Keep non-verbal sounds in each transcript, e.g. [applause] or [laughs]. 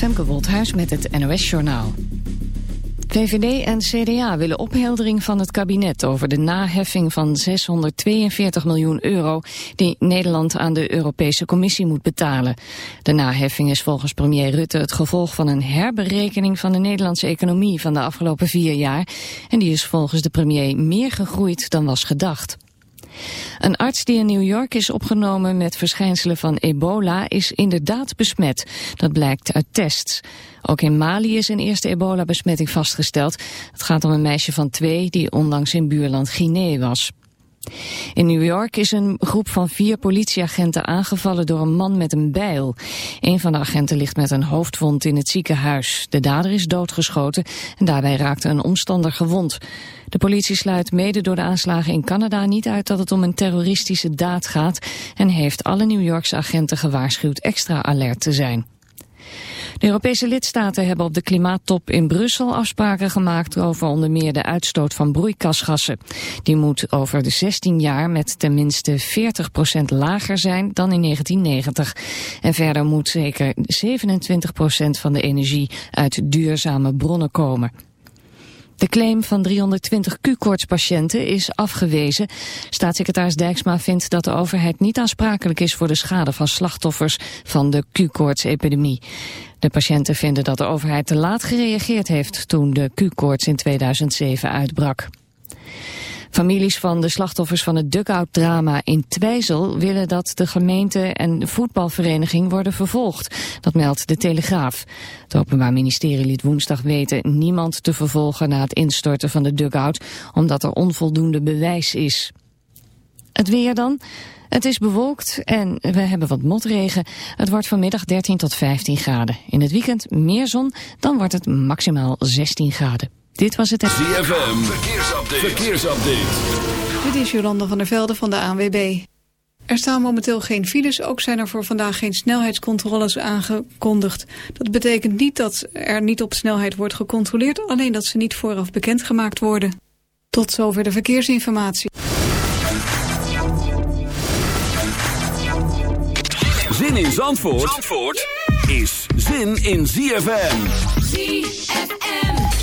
Femke Wolthuis met het NOS Journaal. VVD en CDA willen opheldering van het kabinet over de naheffing van 642 miljoen euro die Nederland aan de Europese Commissie moet betalen. De naheffing is volgens premier Rutte het gevolg van een herberekening van de Nederlandse economie van de afgelopen vier jaar en die is volgens de premier meer gegroeid dan was gedacht. Een arts die in New York is opgenomen met verschijnselen van ebola is inderdaad besmet. Dat blijkt uit tests. Ook in Mali is een eerste ebola-besmetting vastgesteld. Het gaat om een meisje van twee die onlangs in buurland Guinea was. In New York is een groep van vier politieagenten aangevallen door een man met een bijl. Een van de agenten ligt met een hoofdwond in het ziekenhuis. De dader is doodgeschoten en daarbij raakte een omstander gewond. De politie sluit mede door de aanslagen in Canada niet uit dat het om een terroristische daad gaat... en heeft alle New Yorkse agenten gewaarschuwd extra alert te zijn. De Europese lidstaten hebben op de klimaattop in Brussel afspraken gemaakt over onder meer de uitstoot van broeikasgassen. Die moet over de 16 jaar met tenminste 40% lager zijn dan in 1990. En verder moet zeker 27% van de energie uit duurzame bronnen komen. De claim van 320 Q-koortspatiënten is afgewezen. Staatssecretaris Dijksma vindt dat de overheid niet aansprakelijk is voor de schade van slachtoffers van de Q-koortsepidemie. De patiënten vinden dat de overheid te laat gereageerd heeft toen de Q-koorts in 2007 uitbrak. Families van de slachtoffers van het dugout-drama in Twijzel willen dat de gemeente en de voetbalvereniging worden vervolgd. Dat meldt de Telegraaf. Het Openbaar Ministerie liet woensdag weten niemand te vervolgen na het instorten van de dugout, omdat er onvoldoende bewijs is. Het weer dan. Het is bewolkt en we hebben wat motregen. Het wordt vanmiddag 13 tot 15 graden. In het weekend meer zon, dan wordt het maximaal 16 graden. Dit was het... ZFM, verkeersupdate. verkeersupdate. Dit is Jolanda van der Velde van de ANWB. Er staan momenteel geen files, ook zijn er voor vandaag geen snelheidscontroles aangekondigd. Dat betekent niet dat er niet op snelheid wordt gecontroleerd, alleen dat ze niet vooraf bekendgemaakt worden. Tot zover de verkeersinformatie. Zin in Zandvoort, Zandvoort is zin in ZFM. ZFM.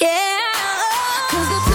Yeah.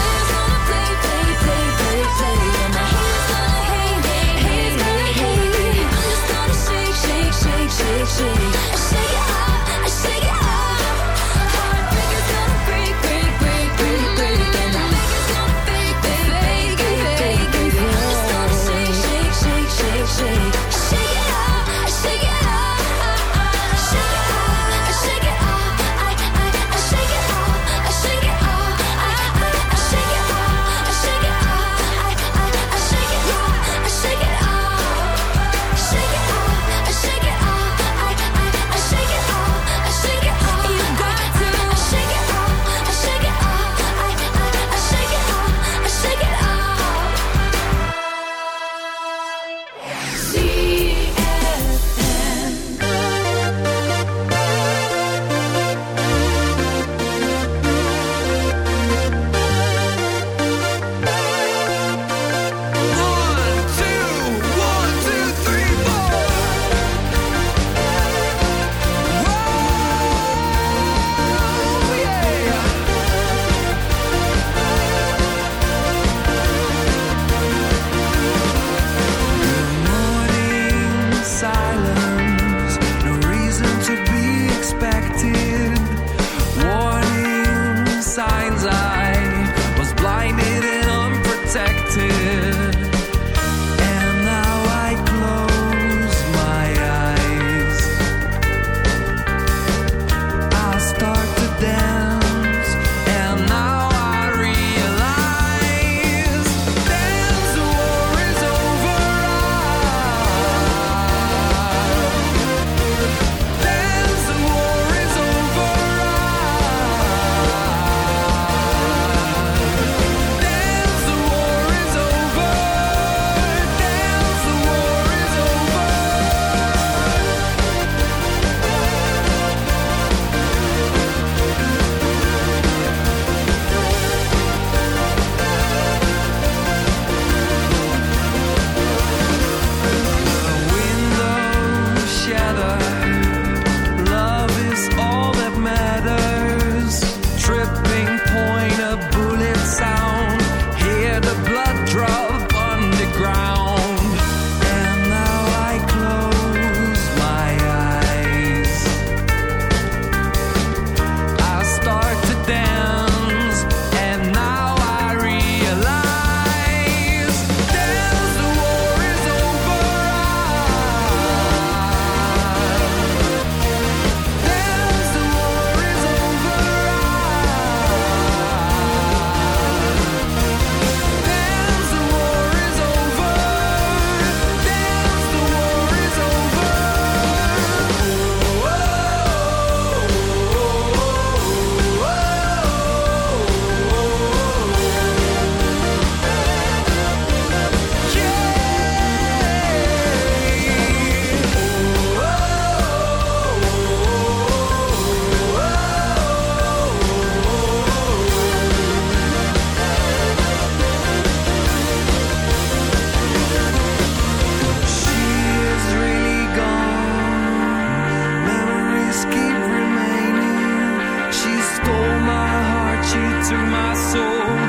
stole my heart, you took my soul.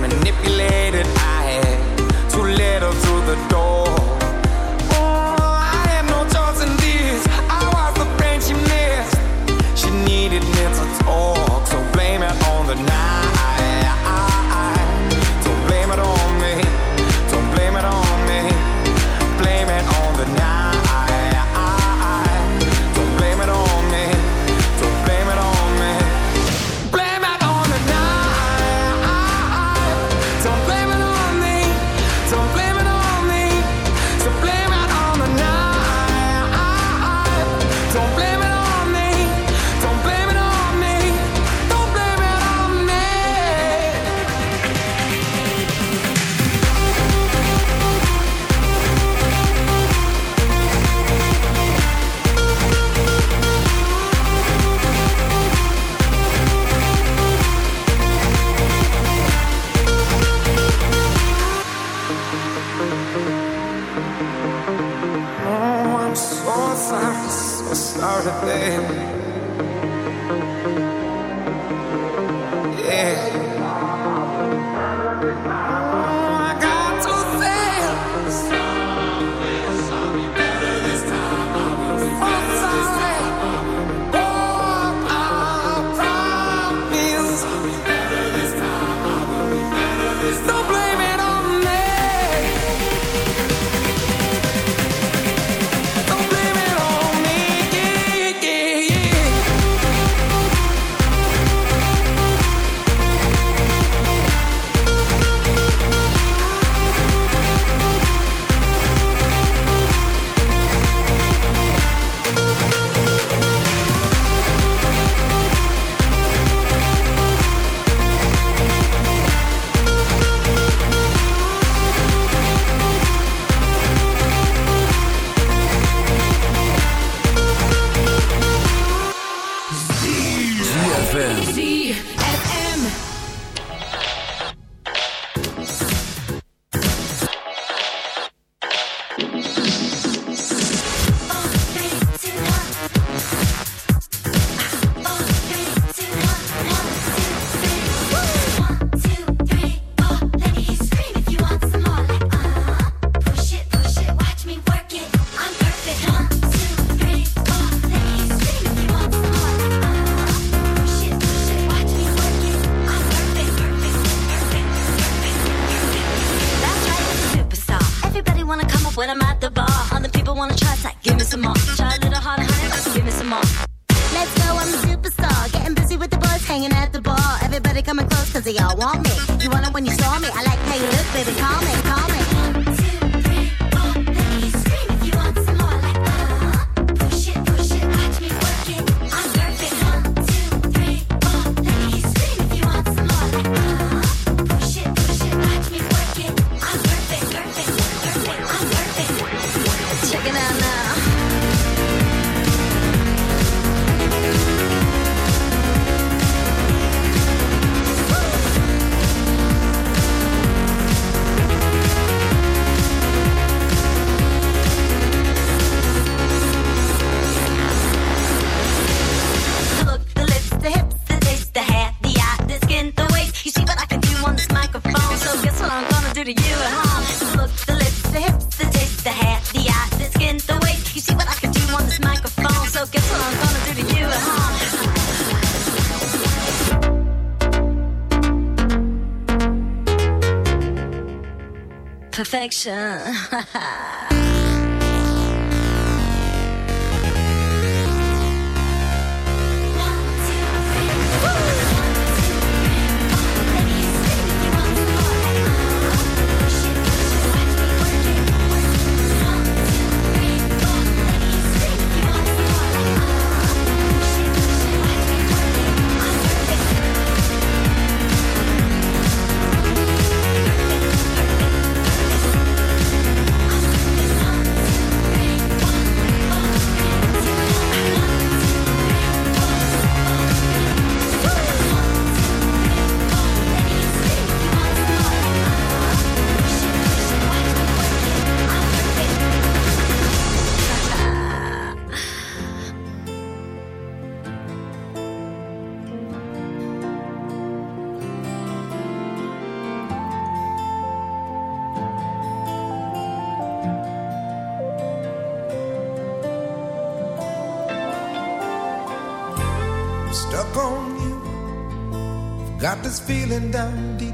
manipulate. this microphone. So guess what I'm gonna do to you huh? The look, the lips, the hips, the taste, the hair, the eyes, the skin, the weight. You see what I can do on this microphone. So guess what I'm gonna do to you huh? home? Perfection. [laughs]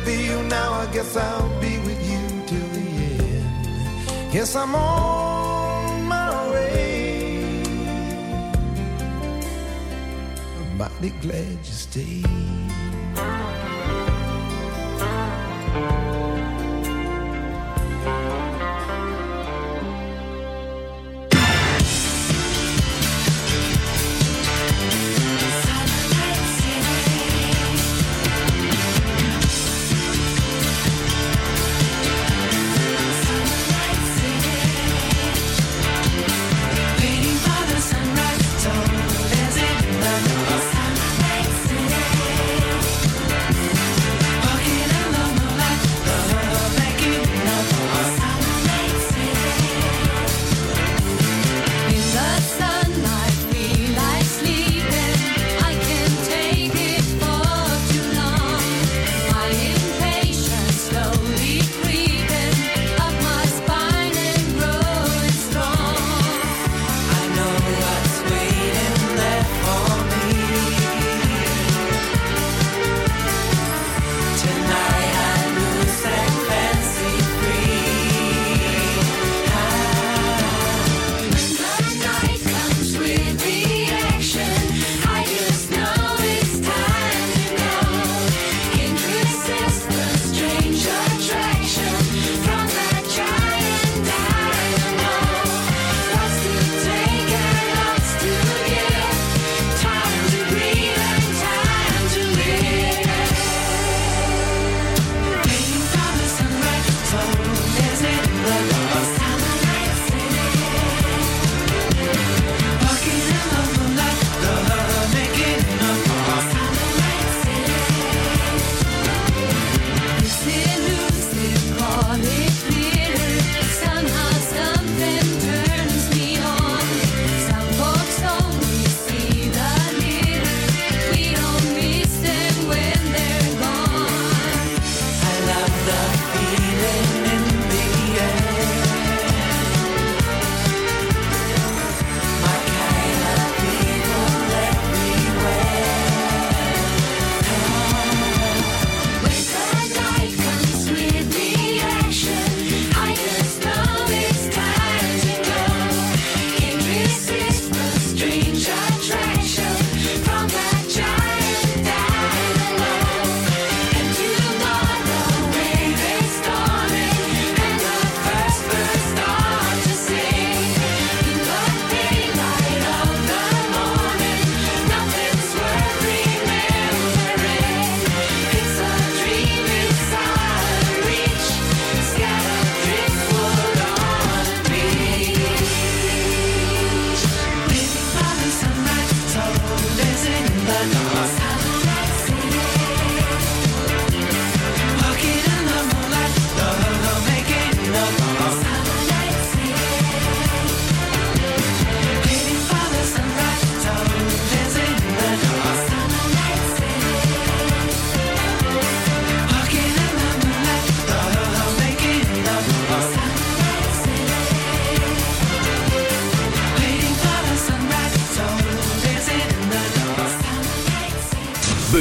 I feel now, I guess I'll be with you till the end. Guess I'm on my way. I'm mighty glad you stayed.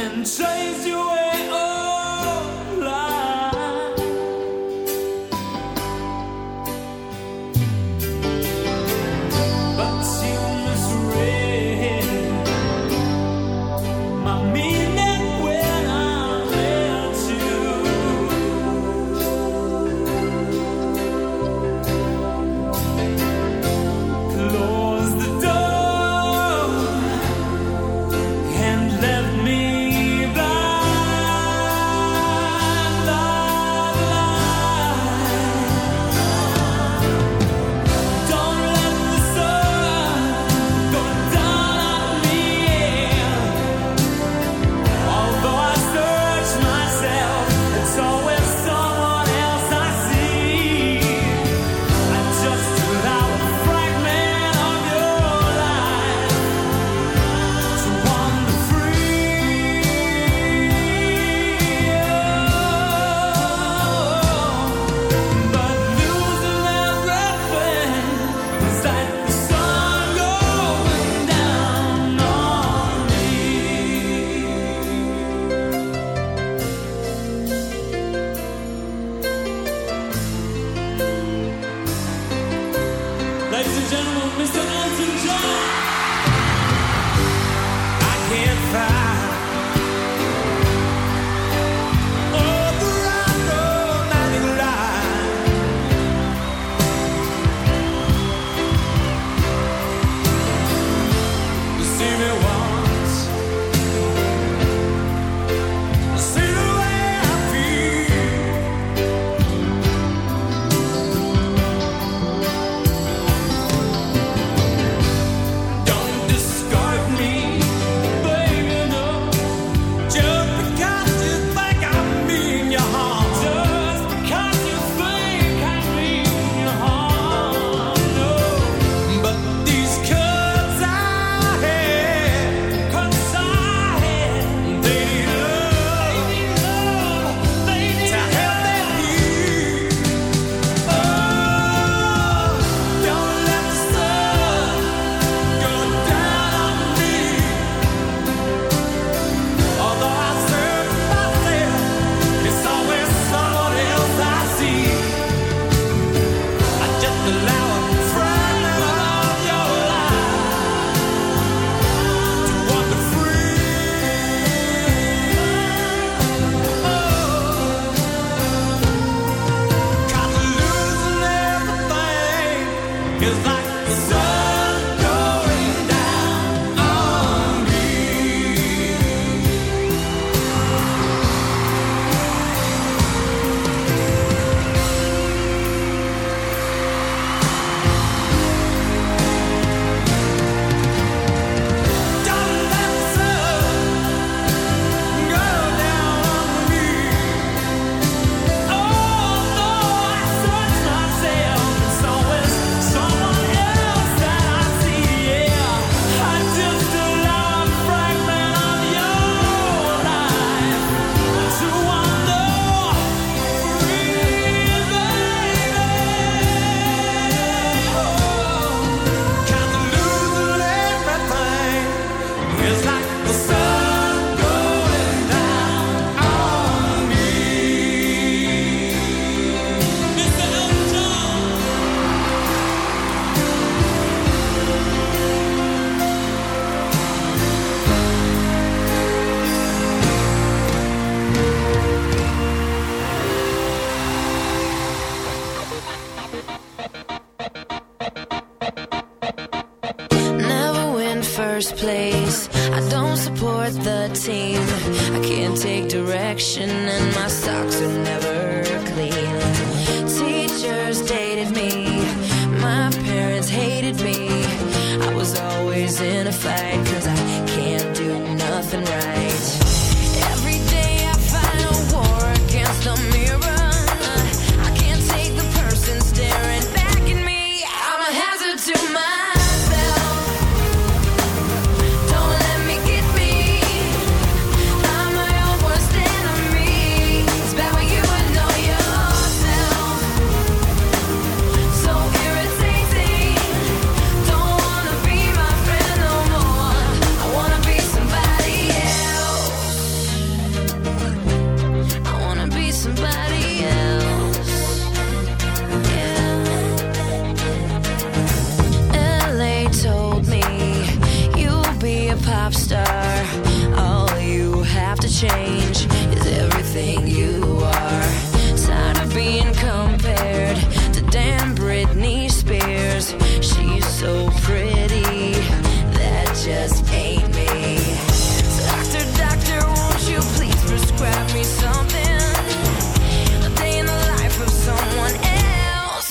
and chase your way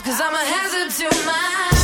Cause I'm a hazard to myself.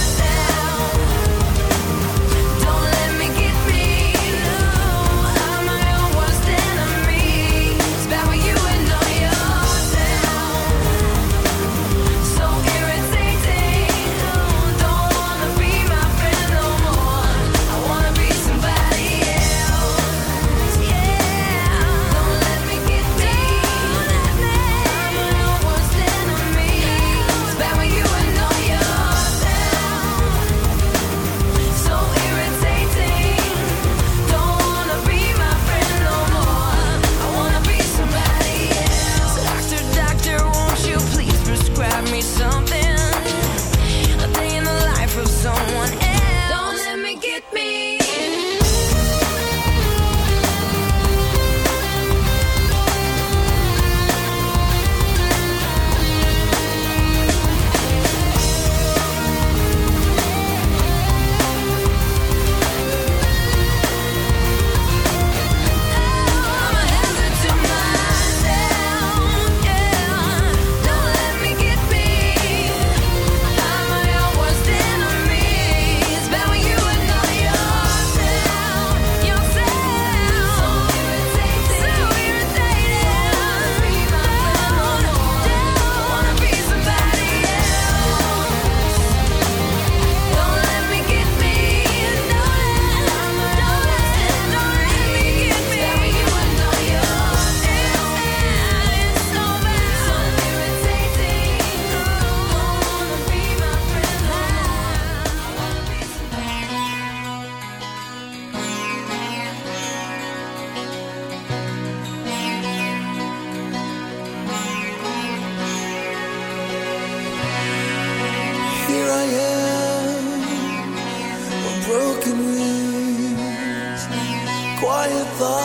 fall